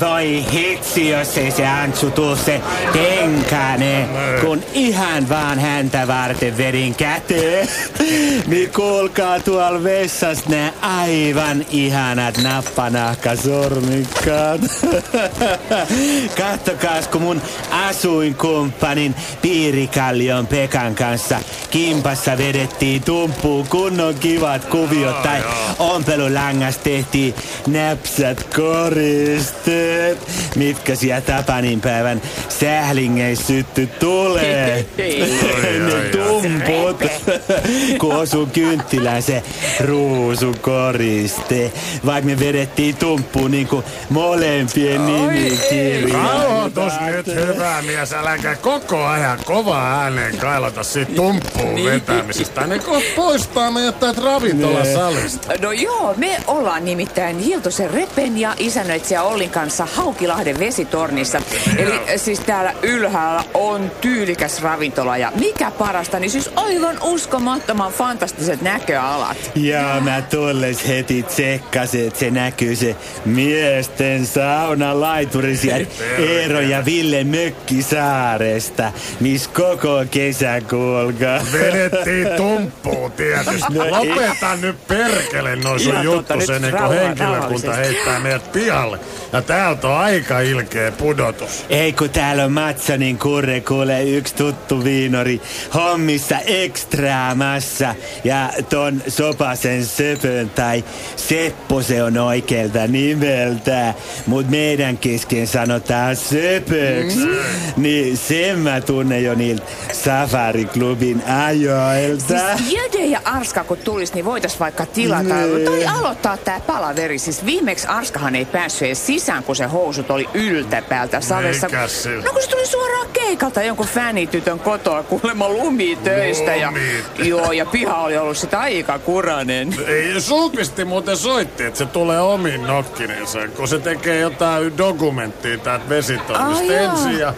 voi hitsi, jos ei se Antsu tuu se kenkäne, kun ihan vaan häntä varten vedin käteen. niin kuulkaa tuolla vessas ne aivan ihanat nappanahkasormikkaat. Kattokaas, kun mun asuinkumppanin Piirikallion Pekan kanssa kimpassa vedettiin tumppuun kunnon kivat kuviot tai ompelulangasta tehtiin näpsät koristeet, mitkä siellä Tapanin päivän sählingeissä sytty tulee. ne tumput, kun osuu kynttilään se ruusukoriste. Vaikka me vedettiin tumppuun niinku molempien nimikirjaa. Rauhoitus nyt hyvä mies, äläkä koko ajan kova ääneen kailata siitä tumppuun Niin. vetämisestä. Ne kohta poistaa meidät täältä ravintolasalista. No joo, me ollaan nimittäin Hiltosen Repen ja isännöitsijä Ollin kanssa Haukilahden vesitornissa. Eli siis täällä ylhäällä on tyylikäs ravintola ja mikä parasta, niin siis aivan uskomattoman fantastiset näköalat. Ja mä tolles heti tsekkasin, että se näkyy se miesten sauna laituri Eero ja Ville Mökkisaaresta, miss koko kesä kuulkaa. Vedettiin tumppuun tietysti. No. Lopeta nyt perkele noin sun juttu ennen kuin rauha- henkilökunta heittää meidät pihalle. Ja täältä on aika ilkeä pudotus. Ei kun täällä on Matsonin kurre kuule yksi tuttu viinori hommissa ekstraamassa ja ton Sopasen söpön tai Seppo se on oikealta nimeltä, mut meidän kesken sanotaan söpöks. Mm. Niin sen mä tunnen jo niiltä Safari-klubin ajoilta. Siis Jöde ja Arska kun tulis, niin voitais vaikka tilata Nee. tai aloittaa tää palaveri. Siis viimeksi Arskahan ei päässyt edes sisään, kun se housut oli yltäpäältä salissa. Mikäs sillä? No kun se tuli suoraan keikalta jonkun fänitytön kotoa kuulemma lumitöistä. Ja, Lumitöistä. joo, ja piha oli ollut sitä aika kuranen. Ei, Sulpisti muuten soitti, että se tulee omiin nokkinensa, kun se tekee jotain dokumenttia täältä vesitoimista ensin ja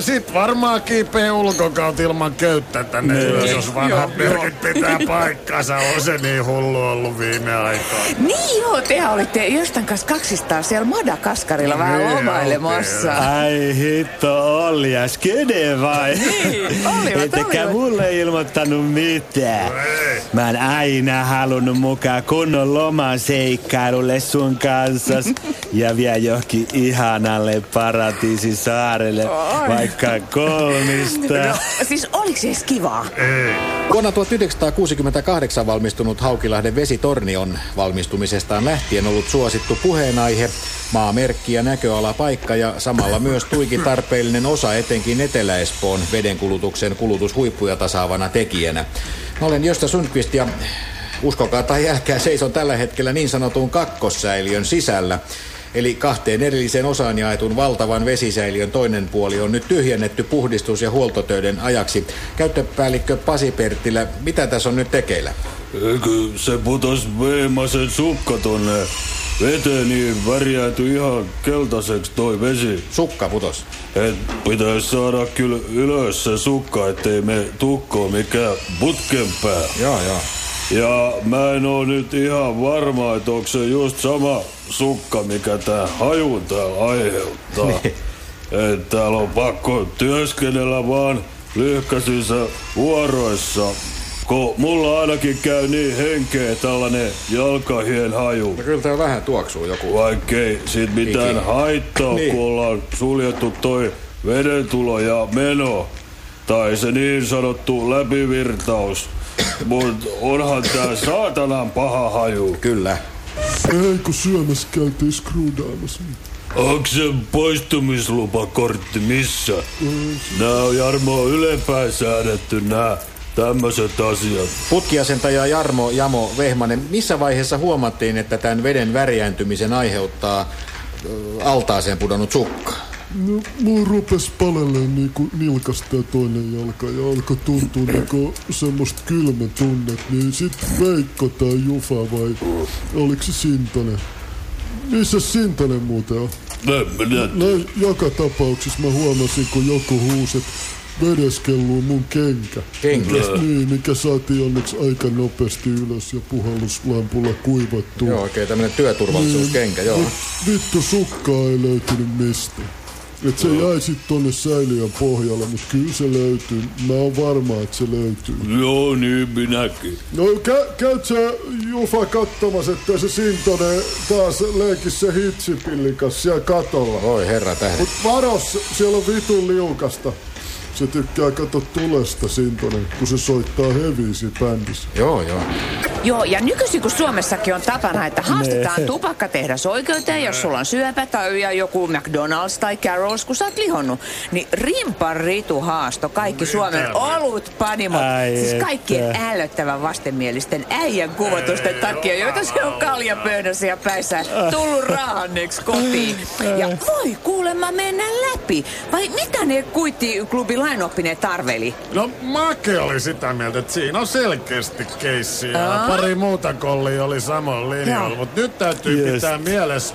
sit varmaan kiipee ulkokaut ilman köyttä tänne ylös, jos vanhat Joo, merkit pitää paikkansa. On se niin hullu ollut viime aikoina. Niin joo, te olitte jostain kanssa kaksistaan siellä Madagaskarilla vähän Niin lomailemassa. Ai hitto, Olli ja Skede vai? Niin, olivat, Ettekä olivat. mulle ilmoittanut mitään. Ei. Mä oon aina halunnut mukaan kunnon loman seikkailulle sun kanssa ja vielä johonkin ihanalle paratiisisaarelle, vaikka kolmista. No, siis oliks se edes kivaa? Vuonna 1968 valmistunut Haukilahden vesitorni on valmistumisestaan lähtien ollut suosittu puheenaihe, maamerkki ja näköalapaikka ja samalla myös tuiki tarpeellinen osa etenkin Etelä-Espoon vedenkulutuksen kulutushuippuja tasaavana tekijänä. Mä olen Josta Sundqvist ja uskokaa tai älkää seison tällä hetkellä niin sanotun kakkossäiliön sisällä. Eli kahteen erilliseen osaan jaetun valtavan vesisäiliön toinen puoli on nyt tyhjennetty puhdistus- ja huoltotöiden ajaksi. Käyttöpäällikkö Pasi Perttilä, mitä tässä on nyt tekeillä? Eikö se putos Veemasen sukka tonne veteen, niin värjääntyi ihan keltaiseksi toi vesi. Sukka putos. Et pitäis saada kyllä ylös se sukka, ettei me tukkoon mikä putkenpää. Joo, joo. Ja mä en oo nyt ihan varma, että onko se just sama sukka, mikä tää hajun täällä aiheuttaa. Et täällä on pakko työskennellä vaan lyhkäisissä vuoroissa. Kun mulla ainakin käy niin henkeä tällainen jalkahien haju. No kyllä tää vähän tuoksuu joku. Vaikkei siitä mitään Iki. haittaa, Niin. kun ollaan suljettu toi vedentulo ja meno. Tai se niin sanottu läpivirtaus. Mut onhan tää saatanan paha haju. Kyllä. Ei kun syömässä käytiin skruudaamassa. Onks se poistumislupakortti missä? Nää on Jarmo ylempään säädetty nää tämmöiset asiat. Putkiasentaja Jarmo Jamo Vehmanen, missä vaiheessa huomattiin, että tämän veden värjääntymisen aiheuttaa altaaseen pudonnut sukka? No, mulla rupes paleleen niinku nilkasta toinen jalka ja alkoi tuntua niinku semmoista kylmän tunnet, niin sit Veikko tai Jufa vai oliko se Sintonen? Missä Sintonen muuten on? No joka tapauksessa mä huomasin, kun joku huusi, että vedeskelluu mun kenkä. Kenkä? Niin, mikä saatiin onneksi aika nopeasti ylös ja puhalluslampulla kuivattua. Joo, oikein tämmönen työturvallisuuskenkä, joo. Mut vittu sukkaa ei löytynyt mistä. Et se jäi sit tonne säiliön pohjalle, mut kyllä se löytyy. Mä oon varma, että se löytyy. Joo, niin minäkin. No kä, käyt sä Jufa kattomassa, että se Sintonen taas leikis se hitsipillin kanssa siellä katolla. Oi herra tähden. Mut varos, siellä on vitun liukasta. Se tykkää kato tulesta Sintonen, kun se soittaa heviisi bändissä. Joo, joo. Joo, ja nykyisin kun Suomessakin on tapana, että haastetaan tupakkatehdas oikeuteen, jos sulla on syöpä tai ja joku McDonald's tai Carol's, kun sä oot lihonnut, niin rimpan ritu haasto kaikki Suomen olut panimot, Ai siis kaikkien ällöttävän vastenmielisten äijän kuvatusten takia, joita se on kaljapöydässä ja päissä tullut raahanneeksi kotiin. Ja voi kuulemma mennä läpi. Vai mitä ne kuittiklubin lainoppineet tarveli? No Make oli sitä mieltä, että siinä on selkeästi keissi ja pari muuta kollia oli samoin linjoilla. Joo. Mutta nyt täytyy Just. pitää mielessä,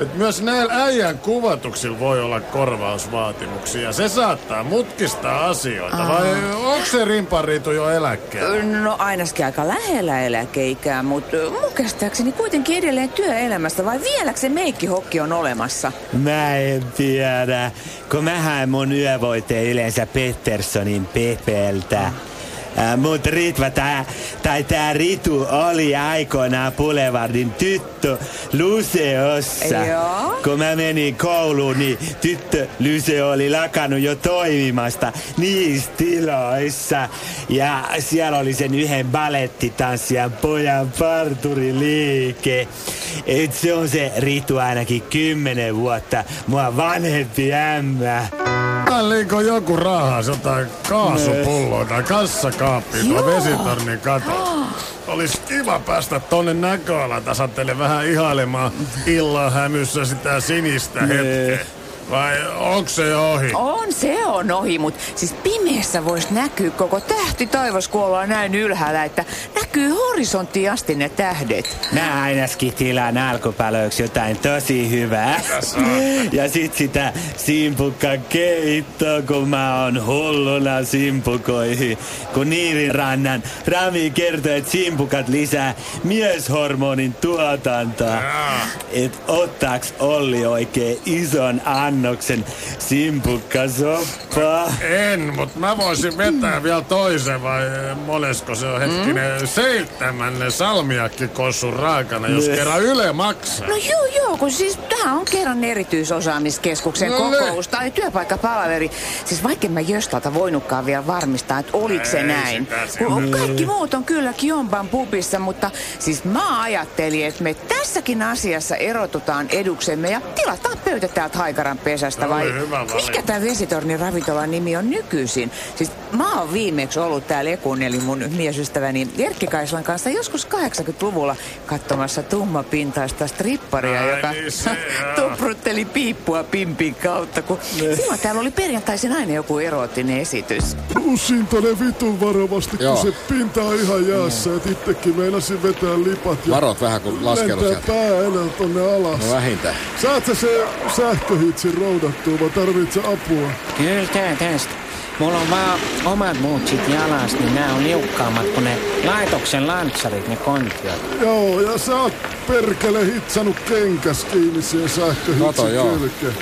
että myös näillä äijän kuvatuksilla voi olla korvausvaatimuksia. Se saattaa mutkistaa asioita. Vai onko se rimpariitu jo eläkkeellä? No ainakin aika lähellä eläkeikää, mutta mun käsittääkseni kuitenkin edelleen työelämässä, vai vieläkö se meikkihokki on olemassa? Mä en tiedä, kun mä haen mun yövoiteen yleensä Petterssonin Pepeltä. Äh, mut Ritva, tää, tai tää Ritu oli aikoinaan Boulevardin tyttö Luseossa. Joo. Kun mä menin kouluun, niin tyttö Lyse oli lakannut jo toimimasta niissä tiloissa. Ja siellä oli sen yhden balettitanssijan pojan parturiliike. Et se on se Ritu ainakin kymmenen vuotta mua vanhempi ämmä. Liiko joku rahaa jotain kaasupulloa tai kassakaappia tuon vesitornin katolla? Olisi kiva päästä tonne näköalan tasattele vähän ihailemaan illan hämyssä sitä sinistä hetkeä. Vai onko se ohi? On, se on ohi, mutta siis pimeässä voisi näkyä koko tähti taivas, kun ollaan näin ylhäällä, että näkyy horisonttiin asti ne tähdet. Mä ainakin tilaan alkupalöiksi jotain tosi hyvää. Ja sit sitä simpukka keittoa, kun mä oon hulluna simpukoihin. Kun Niirin rannan Rami kertoi, että simpukat lisää mieshormonin tuotantoa. Et ottaaks Olli oikein ison annoksen simpukkasoppaa? En, mutta mä voisin vetää vielä toisen vai monesko se on hetkinen seitsemännen salmiakkikossun raakana, jos kerran Yle maksaa. No joo, joo, kun siis tää on kerran erityisosaamiskeskuksen No ne. kokous tai työpaikkapalaveri. Siis vaikka mä Jöstalta voinutkaan vielä varmistaa, että oliko se näin. Kun kaikki muut on kyllä Kiomban pubissa, mutta siis mä ajattelin, että me tässäkin asiassa erotutaan eduksemme ja tilataan pöytä täältä Haikaran pesästä. No, Vai hyvä valinta. mikä tämä Vesitornin ravintolan nimi on nykyisin? Siis mä oon viimeksi ollut täällä Ekun, eli mun miesystäväni Erkki Kaislan kanssa joskus 80-luvulla katsomassa tummapintaista stripparia, Ai joka niin se, tuprutteli piippua pimpin kautta, kun silloin täällä oli perjantaisin aina joku eroottinen esitys. Sintonen vitun varovasti, Joo. kun se pinta on ihan jäässä, et itsekin meinasin vetää lipat ja Varot vähän, kun sieltä. pää edellä tonne alas. No vähintään. Saat sä se sähköhitsin roudattua vai tarvit sä apua? Kyllä tää tästä. Mulla on vaan omat muutsit jalas, niin nämä on liukkaammat kuin ne laitoksen lantsarit, ne kontiot. Joo, ja sä oot perkele hitsannut kenkäs kiinni siihen Kato, sähköhitsin joo. kylkeen.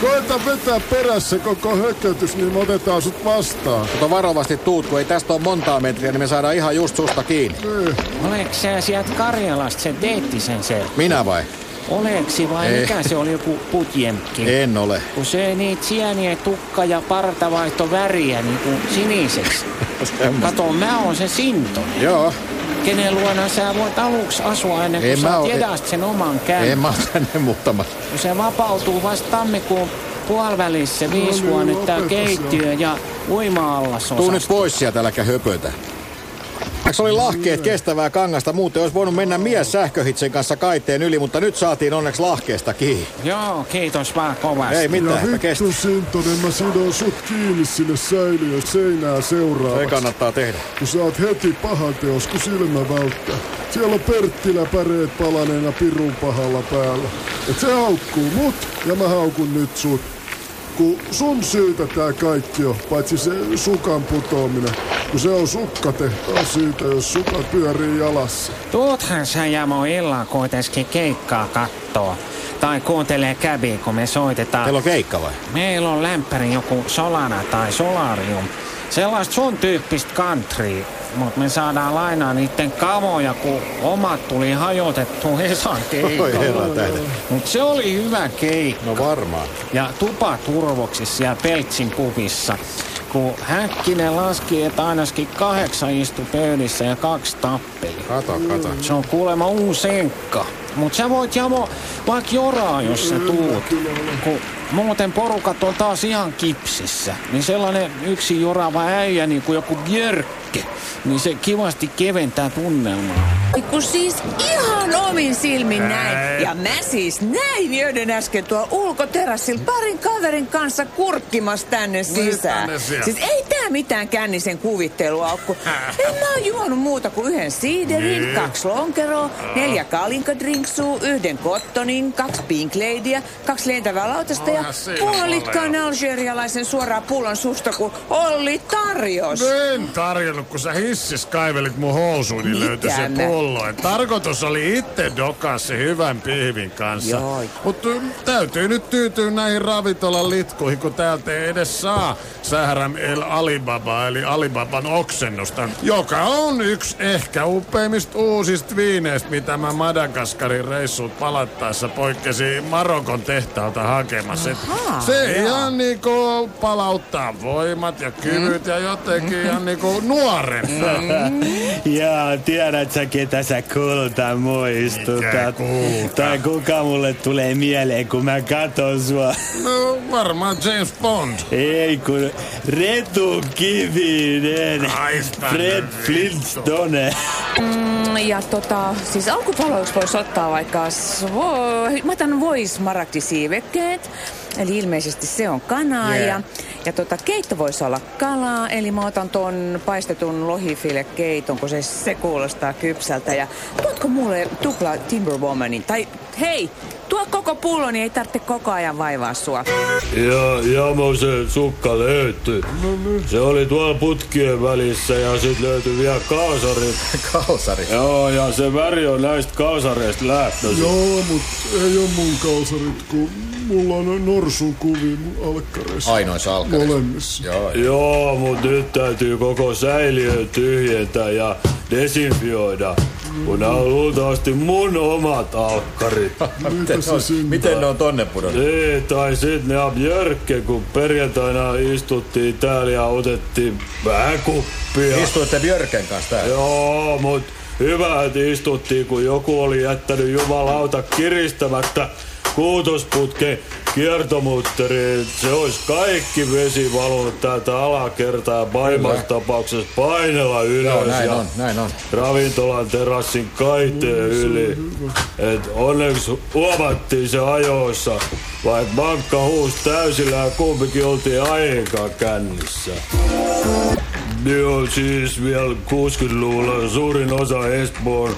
Koeta vetää perässä koko hökötys, niin me otetaan sut vastaan. Mutta varovasti tuut, kun ei tästä ole montaa metriä, niin me saadaan ihan just susta kiinni. Niin. Oleks sä sieltä Karjalasta se Deettisen se? Minä vai? Oleksi vai Ei. mikä se oli joku putjemkki? En ole. Kun se niitä sieniä tukka ja parta vaihto väriä niin kuin siniseksi. Kato, mä oon se Sinto. Joo, Kenen luona sä voit aluksi asua ennen kuin En oo- jedast sen oman käyn. en mä oo tänne muuttamassa. Kun se vapautuu vasta tammikuun puolivälissä viisi niin, huonetta lopetas keittiö ja uima-allas Tuu nyt pois sieltä, äläkä höpötä. Se oli lahkeet kestävää kangasta, muuten olisi voinut mennä mies sähköhitsen kanssa kaiteen yli, mutta nyt saatiin onneksi lahkeesta kiinni. Joo, kiitos vaan kovasti. Ei Ja mitään, että kestä. vittu Sintonen, mä sidon sut kiinni sinne säiliön seinää Se seuraavaksi. kannattaa tehdä. Kun sä oot heti pahan teos, kun silmä välttää. Siellä on Perttilä päreet palaneena pirun pahalla päällä. Et se haukkuu mut, ja mä haukun nyt sut. Kun sun syytä tää kaikki on, paitsi se sukan putoaminen. Kun se on sukkatehtaan syytä, jos suka pyörii jalassa. Tuuthan sä Jamo illan kuitenkin keikkaa kattoo. Tai kuuntelee käbi, kun me soitetaan. Teillä on keikka vai? Meillä on lämpäri joku Solana tai Solarium. Sellaista sun tyyppistä country, mutta me saadaan lainaa niiden kamoja, kun omat tuli hajotettu Hesan keikalla. tähden. Mut se oli hyvä keikka. No varmaan. Ja tupa turvoksissa siellä Peltsin pubissa. Kun Häkkinen laski, että ainakin kahdeksan istu pöydissä ja kaksi tappeli. Kato, kato. Se on kuulemma uusi enkka. Mut sä voit Jamo vaikka joraa, jos sä tuut. Kun muuten porukat on taas ihan kipsissä. Niin sellainen yksi jorava äijä, niin kuin joku Björkke, niin se kivasti keventää tunnelmaa. Kun siis ihan omin silmin näin. Ja mä siis näin jöden äsken tuolla ulkoterassilla parin kaverin kanssa kurkkimassa tänne sisään. tänne siellä? Siis ei tää mitään kännisen kuvittelua ole, kun en mä oon juonut muuta kuin yhden siiderin, Niin. kaksi lonkeroa, neljä kalinkadrinksua, yhden kottonin, kaksi pink ladyä, kaksi lentävää lautasta ja puolikkaan algerialaisen suoraan pullon susta, kun Olli tarjos. En tarjonnut, kun sä hissis kaivelit mun housuun, niin löytyi se pullo. Et Tarkoitus oli itse dokaa se hyvän pihvin kanssa. Mutta täytyy nyt tyytyä näihin ravintolan litkuihin, kun täältä ei edes saa Sährän El Alibaba, eli Alibaban oksennusta, joka on yksi ehkä upeimmista uusista viineistä, mitä mä Madagaskarin reissuut palattaessa poikkesin Marokon tehtaalta hakemassa. Se joo. ihan niinku palauttaa voimat ja kyvyt ja jotenkin ihan niinku nuorempaa. Jaa, tiedät sä ketä sä kulta muistutat? kulta? Tai kuka mulle tulee mieleen, kun mä katon sua? No varmaan James Bond. Ei kun Retu Kivinen. Fred. Flintstone. Mm, Ja tota, siis alkupaloiksi voisi ottaa vaikka, mä otan voismaragdisiivekkeet, eli ilmeisesti se on kanaa. Yeah. Ja, ja tota, keitto voisi olla kalaa, eli mä otan ton paistetun lohifilekeiton, kun se, se kuulostaa kypsältä. Ja tuotko mulle tupla Timberwomanin? Tai hei, tuo koko pullo, niin ei tarvitse koko ajan vaivaa sua. Ja Jamo se sukka löytyi. Se oli tuolla putkien välissä ja sit löytyi vielä kaasarit. Kalsari. Joo, ja se väri on näistä kaasareista lähtöisin. Joo, mut ei oo mun kalsarit, kun mulla on norsun kuvi mun alkkareissa. Ainoissa alkarissa. Molemmissa. Joo, Joo, mut nyt täytyy koko säiliö tyhjentää ja desinfioida. Kun nämä on luultavasti mun omat alkkarit. miten, se ne on, miten ne on tonne pudonnut? Niin, tai sit ne on Björkke, kun perjantaina istuttiin täällä ja otettiin vähän kuppia. Istuitte Björken kanssa täällä. Joo, mut hyvä, että istuttiin, kun joku oli jättänyt jumalauta kiristämättä kuutosputken kiertomutteriin. Se olisi kaikki vesi valunut täältä alakertaa ja pahimmassa tapauksessa painella ylös Joo, näin ja on, näin on. ravintolan terassin kaiteen yli. Et onneksi huomattiin se ajoissa, vaikka mankka huus täysillä ja kumpikin oltiin aikaa kännissä. Joo, siis vielä 60-luvulla suurin osa Espoon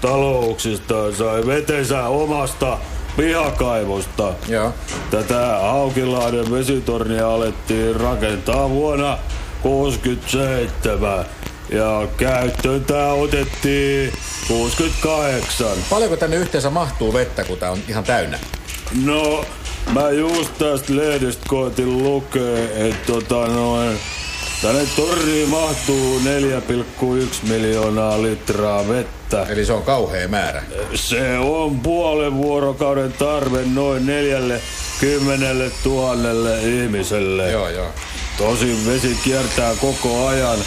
talouksista sai vetensä omasta pihakaivosta. Joo. Tätä Haukilahden vesitornia alettiin rakentaa vuonna 67 ja käyttöön tää otettiin 68. Paljonko tänne yhteensä mahtuu vettä, kun tää on ihan täynnä? No, mä just tästä lehdestä koetin lukea, että tota noin, tänne torniin mahtuu 4,1 miljoonaa litraa vettä. Eli se on kauhea määrä. Se on puolen vuorokauden tarve noin neljälle kymmenelle tuhannelle ihmiselle. Joo, joo. Tosin vesi kiertää koko ajan,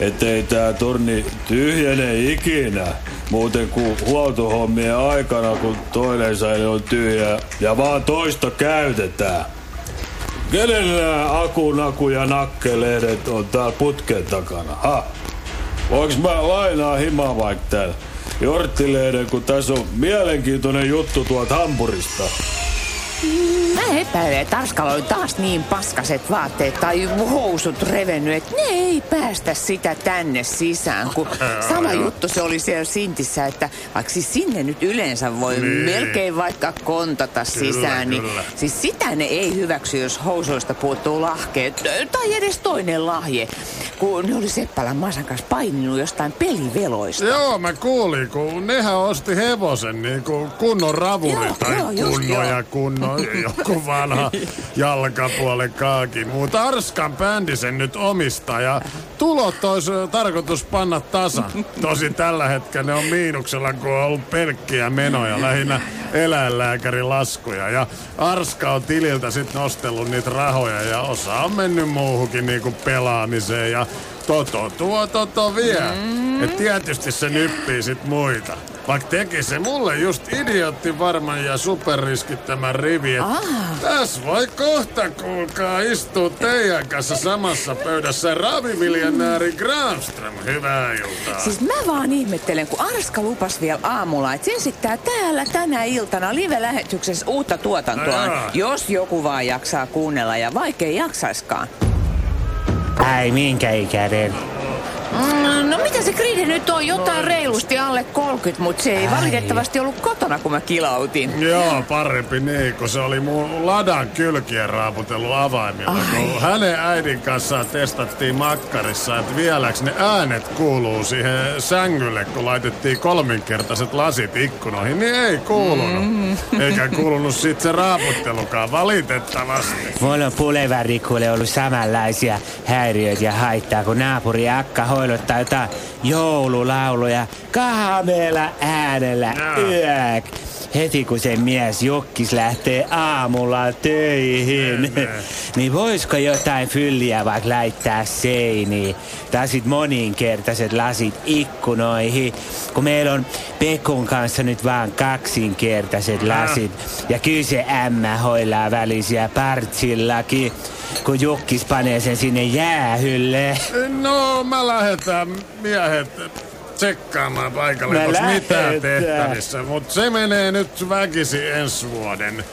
ettei tää torni tyhjene ikinä. Muuten kuin huoltohommien aikana, kun toinen säili on tyhjä ja vaan toista käytetään. Kenellä aku, naku ja nakkelehdet on täällä putken takana? Ha? Voinko mä lainaa himaa vaikka täällä? Jorttilehden, kun tässä on mielenkiintoinen juttu tuolta Hampurista. Mä mä epäilen, että Arskalla oli taas niin paskaset vaatteet tai housut revennyt, että ne ei päästä sitä tänne sisään. Kun sama juttu se oli siellä Sintissä, että vaikka siis sinne nyt yleensä voi niin. melkein vaikka kontata kyllä, sisään, niin kyllä. siis sitä ne ei hyväksy, jos housuista puuttuu lahkeet tai edes toinen lahje. Kun ne oli Seppälän Masan kanssa paininut jostain peliveloista. Joo, mä kuulin, kun nehän osti hevosen niin kuin kunnon ravuri joo, tai joo, kunnon ja kunnon joku vanha jalkapuolen kaaki. Mutta Arskan bändi sen nyt omistaa ja tulot olisi tarkoitus panna tasa. Tosin tällä hetkellä ne on miinuksella, kun on ollut pelkkiä menoja, lähinnä eläinlääkärin laskuja. Ja Arska on tililtä sitten nostellut niitä rahoja ja osa on mennyt muuhunkin niinku pelaamiseen ja Toto tuo, Toto vie. Mm. Et tietysti se nyppii sit muita. Vaikka teki se mulle just idiootti varman ja superriskittämän rivi. Ah. Tässä voi kohta, kuulkaa, istuu teidän kanssa samassa pöydässä raviviljanääri Granström. Hyvää iltaa. Siis mä vaan ihmettelen, kun Arska lupas vielä aamulla, että se esittää täällä tänä iltana live-lähetyksessä uutta tuotantoa. No jos joku vaan jaksaa kuunnella ja vaikkei jaksaiskaan. Ai minkä ikäinen? Mm, no mitä se Gride nyt on? Jotain reilusti alle 30, mutta se ei Ai. valitettavasti ollut kotona, kun mä kilautin. Joo, parempi niin, kun se oli mun ladan kylkien raaputellut avaimilla. Kun hänen äidin kanssa testattiin makkarissa, että vieläks ne äänet kuuluu siihen sängylle, kun laitettiin kolminkertaiset lasit ikkunoihin, niin ei kuulunut. Mm. Eikä kuulunut sit se raaputtelukaan, valitettavasti. Mulla on pulevärikuule ollut samanlaisia häiriöitä ja haittaa, kun naapuri Akka hoilottaa jotain joululauluja kahdella äänellä yök. Heti kun se mies Jokkis lähtee aamulla töihin, niin voisiko jotain fylliä vaikka laittaa seiniin? Tai sit moninkertaiset lasit ikkunoihin, kun meillä on Pekun kanssa nyt vaan kaksinkertaiset lasit. Ja kyllä se ämmä hoilaa välisiä partsillakin kun Jukkis panee sen sinne jäähylle. No, mä lähetän miehet tsekkaamaan paikalle, onko mitään tehtävissä. Mutta se menee nyt väkisi ensi vuoden.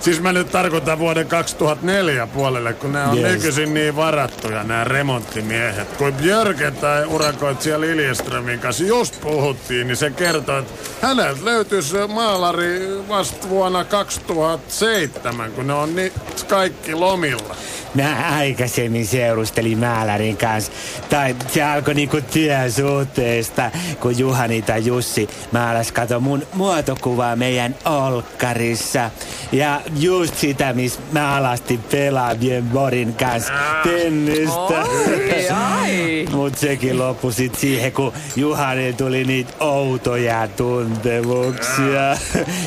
Siis mä nyt tarkoitan vuoden 2004 puolelle, kun nämä on yes. nykyisin niin varattuja, nämä remonttimiehet. Kun Björke tai urakoitsija Liljeströmin kanssa just puhuttiin, niin se kertoi, että häneltä löytyisi maalari vasta vuonna 2007, kun ne on ni- kaikki lomilla. Mä aikaisemmin seurustelin Määlärin kanssa. Tai se alkoi niinku työsuhteesta, kun Juhani tai Jussi maalas kato mun muotokuvaa meidän olkkarissa. Ja just sitä, missä mä alasti pelaavien Borin kanssa tennistä. Mut sekin loppui sit siihen, kun Juhani tuli niitä outoja tuntemuksia.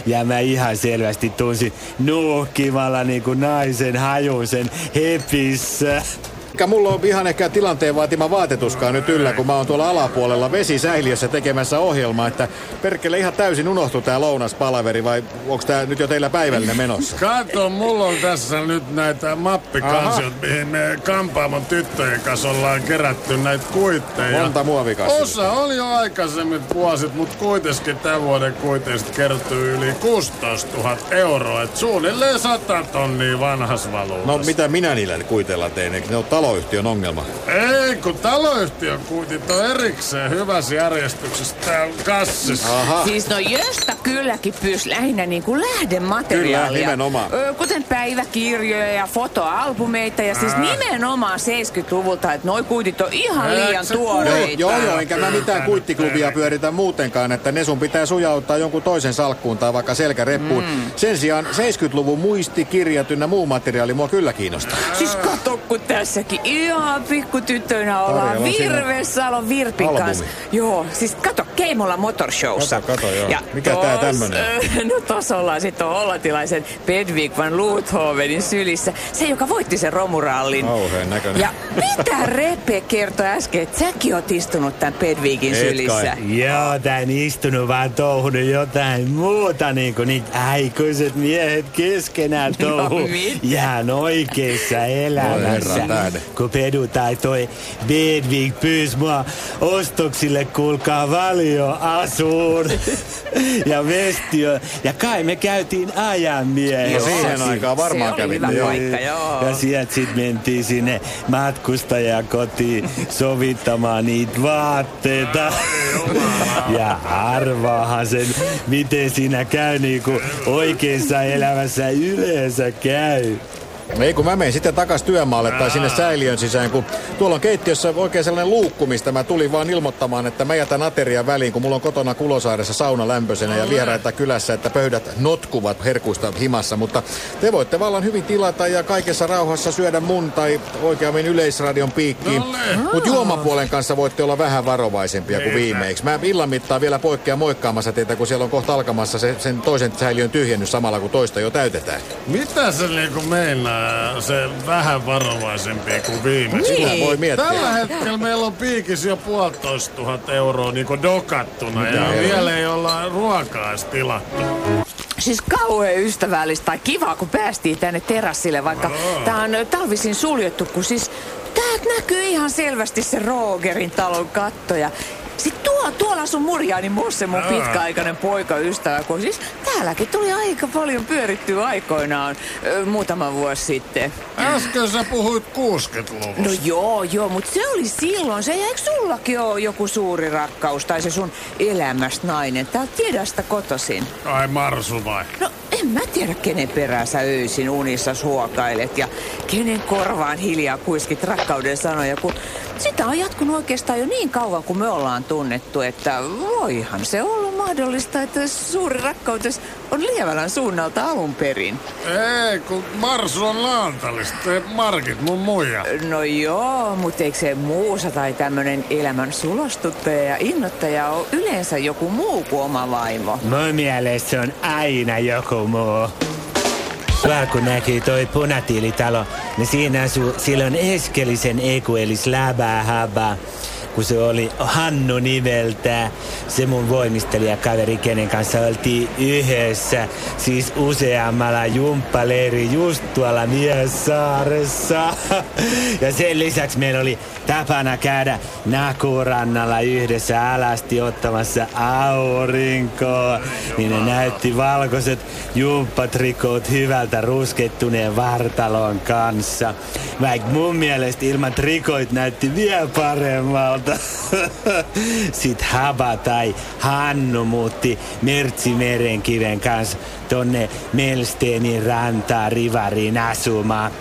Ja mä ihan selvästi tunsin nuuhkimalla niinku naisen hajusen hippies. Eikä mulla on ihan ehkä tilanteen vaatima vaatetuskaan nyt yllä, kun mä oon tuolla alapuolella vesisäiliössä tekemässä ohjelmaa, että perkele ihan täysin unohtu tää lounaspalaveri vai onks tää nyt jo teillä päivällinen menossa? Kato, mulla on tässä nyt näitä mappikansiot, Aha. mihin me kampaamon tyttöjen kanssa ollaan kerätty näitä kuitteja. Monta muovikassia. Osa oli jo aikaisemmin vuosit, mutta kuitenkin tämän vuoden kuiteista kertyy yli 16 000 euroa. Et suunnilleen 100 tonnia vanhas valuudessa. No mitä minä niillä kuiteilla tein? Eikö ne ole taloyhtiön ongelma? Ei, kun taloyhtiön kuitit on erikseen hyvässä järjestyksessä täällä kassissa. Aha. Siis no josta kylläkin pyys lähinnä niin kuin lähdemateriaalia. Kyllä, nimenomaan. Ö, kuten päiväkirjoja ja fotoalbumeita ja siis nimenomaan 70-luvulta, että noi kuitit on ihan liian tuoreita. Joo, joo, enkä mä mitään kuittiklubia pyöritä muutenkaan, että ne sun pitää sujauttaa jonkun toisen salkkuun tai vaikka selkäreppuun. Mm. Sen sijaan 70-luvun muistikirjat ynnä muu materiaali mua kyllä kiinnostaa. Siis kato, kun tässäkin kaikki ihan pikkutyttöinä ollaan Virvesalon Virpin Albumi. kanssa. Joo, siis kato, Keimolla Motorshowssa. Kato, kato, joo. Ja Mikä tos, tää tämmönen? No tossa ollaan sitten hollantilaisen Pedvik van Luuthovenin sylissä. Se, joka voitti sen romurallin. Kauheen näköinen. Ja mitä Repe kertoi äsken, että säkin oot istunut tämän Pedvikin Et sylissä. Kai. Joo, tän istunut vaan touhunut jotain muuta, niin kuin niitä aikuiset miehet keskenään touhu. No, Jään oikeissa elämässä. kun Pedu tai toi Bedvig pyysi mua ostoksille kuulkaa valio asuun ja vestiö. Ja kai me käytiin ajan miehessä. No siihen aikaan varmaan joo. paikka, joo. Ja sieltä sitten mentiin sinne matkustajakotiin sovittamaan niitä vaatteita. Ja arvaahan sen, miten siinä käy niin kuin oikeassa elämässä yleensä käy. Ei kun mä menen sitten takas työmaalle tai sinne säiliön sisään, kun tuolla on keittiössä oikein sellainen luukku, mistä mä tulin vaan ilmoittamaan, että mä jätän aterian väliin, kun mulla on kotona Kulosaaressa sauna lämpöisenä ja vieraita kylässä, että pöydät notkuvat herkuista himassa, mutta te voitte vallan hyvin tilata ja kaikessa rauhassa syödä mun tai oikeammin yleisradion piikkiin. Mutta juomapuolen kanssa voitte olla vähän varovaisempia kuin viimeiksi. Mä illan mittaan vielä poikkean moikkaamassa teitä, kun siellä on kohta alkamassa se, sen toisen säiliön tyhjennys samalla, kun toista jo täytetään. Mitä se niinku meinaa se vähän varovaisempi kuin viimeksi? Sitä voi miettiä. Tällä hetkellä meillä on piikissä jo puolitoista tuhat euroa niinku dokattuna Mitä ja helvettiä? vielä ei olla ruokaa tilattu. Siis kauhean ystävällistä tai kiva, kun päästiin tänne terassille, vaikka tää on talvisin suljettu, kun siis täältä näkyy ihan selvästi se Rogerin talon katto ja sitten tuo, tuolla asuu Murjaani Mosse, mun pitkäaikainen poikaystävä, kun siis täälläkin tuli aika paljon pyörittyä aikoinaan ö, muutama vuosi sitten. Äsken sä puhuit 60-luvusta. No joo, joo, mutta se oli silloin. Se eikö sullakin ole joku suuri rakkaus tai se sun elämästä nainen? Tää tiedästä kotosin. Ai Marsu vai? No en mä tiedä, kenen perään sä öisin unissa suokailet ja kenen korvaan hiljaa kuiskit rakkauden sanoja, kun sitä on jatkunut oikeastaan jo niin kauan, kun me ollaan tunnettu, että voihan se olla mahdollista, että suuri rakkautes on Lievälän suunnalta alun perin. Ei, kun Marsu on laantallista. Markit mun muija. No joo, mutta eikö se muusa tai tämmönen elämän sulostuttaja ja innoittaja ole yleensä joku muu kuin oma vaimo? Mun mielestä se on aina joku muu. Vaan kun näkyy toi punatiilitalo, niin siinä asuu silloin Eskelisen Eku eli Slaba Haba. Kun se oli Hannu nimeltä, se mun voimistelijakaveri, kenen kanssa oltiin yhdessä, siis useammalla jumppaleiri just tuolla Miessaaressa. Ja sen lisäksi meillä oli tapana käydä Nakurannalla yhdessä alasti ottamassa aurinkoa. Niin ne näytti valkoiset jumppatrikoot hyvältä ruskettuneen vartalon kanssa. Vaikka mun mielestä ilman trikoit näytti vielä paremmalta. Sitten Haba tai Hannu muutti Mertsi Merenkiven kanssa tonne Melsteenin rantaa Rivariin asumaan.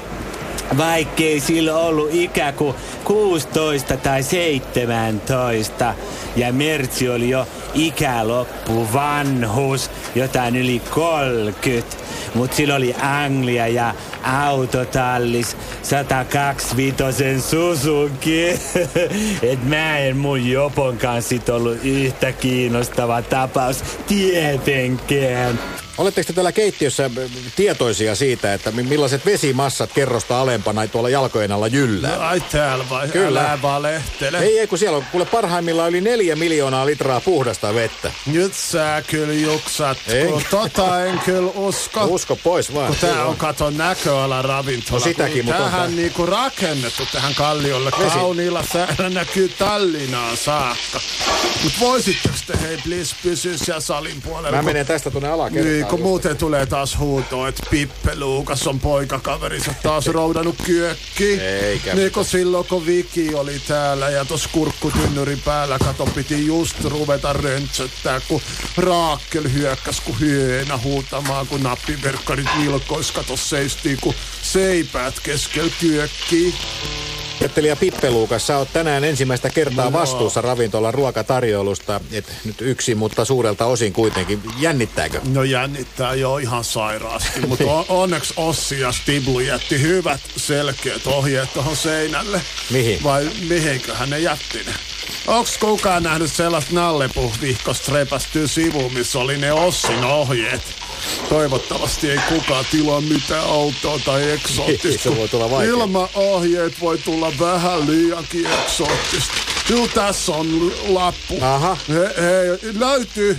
Vaikkei sillä ollut ikä kuin 16 tai 17. Ja Mertsi oli jo ikäloppu vanhus, jotain yli 30. Mut sillä oli Anglia ja autotallis 125 Suzuki. Et mä en mun Jopon kanssa sit ollut yhtä kiinnostava tapaus tietenkään. Oletteko te täällä keittiössä äh, tietoisia siitä, että mi- millaiset vesimassat kerrosta alempana tuolla jalkojen alla jyllää? Ai täällä vai? Kyllä. Älä valehtele. Ei, ei, kun siellä on kuule parhaimmillaan yli neljä miljoonaa litraa puhdasta vettä. Nyt sä kyllä juksat, Ei. kun tota en kyllä usko. Usko pois vaan. Kun tää on kato näköala ravintola. No sitäkin, mutta on Tähän niinku rakennettu tähän kalliolle Vesi. kauniilla säällä näkyy Tallinnaan saakka. Mut voisitteko te hei please pysyä siellä salin puolella? Mä menen tästä tuonne alakertaan. Niin, kun just. muuten tulee taas huuto, että Pippe Luukas on poikakaverinsa taas roudannut kyökkiin. Eikä Niin kun silloin kun Viki oli täällä ja tos kurkkutynnyrin päällä, kato piti just ruveta röntsöttää, kun Raakkel hyökkäs kun hyönä huutamaan, kun nappiverkkarit vilkois, kato seistiin, kun seipäät keskellä kyökkiin. Ajattelija Pippe Luukas, sä oot tänään ensimmäistä kertaa vastuussa ravintolan ruokatarjoilusta. Et nyt yksi, mutta suurelta osin kuitenkin. Jännittääkö? No jännittää jo ihan sairaasti, mutta on, onneksi Ossi ja Stiblu jätti hyvät selkeät ohjeet tuohon seinälle. Mihin? Vai mihinköhän ne jätti ne? Onks kukaan nähnyt sellaista nallepuhvihkosta repästyä sivuun, missä oli ne Ossin ohjeet? Toivottavasti ei kukaan tilaa mitään autoa tai eksoottista. Se voi tulla vaikea. Ilman ohjeet voi tulla vähän liiankin eksoottista. Kyllä tässä on lappu. Aha. He, hei, löytyy.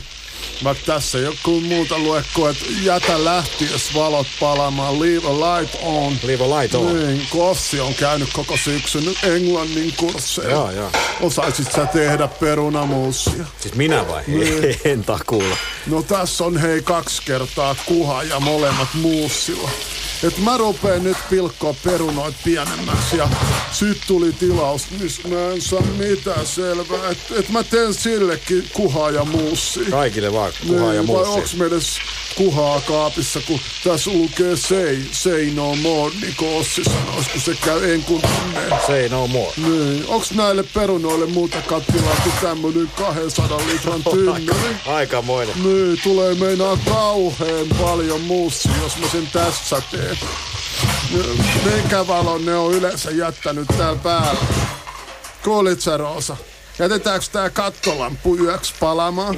Vaikka tässä kuin muuta luekkoa, että jätä lähtiös valot palaamaan, leave a light on. Leave a light on. Niin, Kossi on käynyt koko syksyn englannin kursseja. Joo, joo. Osaisit sä tehdä perunamuusia? Siis minä vai? Niin. En takuulla. No tässä on hei kaksi kertaa kuha ja molemmat muussilla. Et mä rupeen nyt pilkkoa perunoit pienemmäksi ja sit tuli tilaus, missä mä en saa mitään selvää. Et, et mä teen sillekin kuhaa ja muussia. Kaikille vaan kuhaa ja Niin, Vai onks me edes kuhaa kaapissa, kun tässä lukee say, say no more, niin kuin Ossi sanois, kun se käy enkun tunneen. Say no more. Niin, onks näille perunoille muuta kattilaa kuin tämmönen 200 litran tynnyri? Aikamoinen. Niin, tulee meinaa kauheen paljon muussia, jos mä sen tässä teen. Minkä valon ne on yleensä jättänyt täällä päällä? Kuulit sä, Roosa? Jätetäänkö tää kattolampu yöksi palamaan?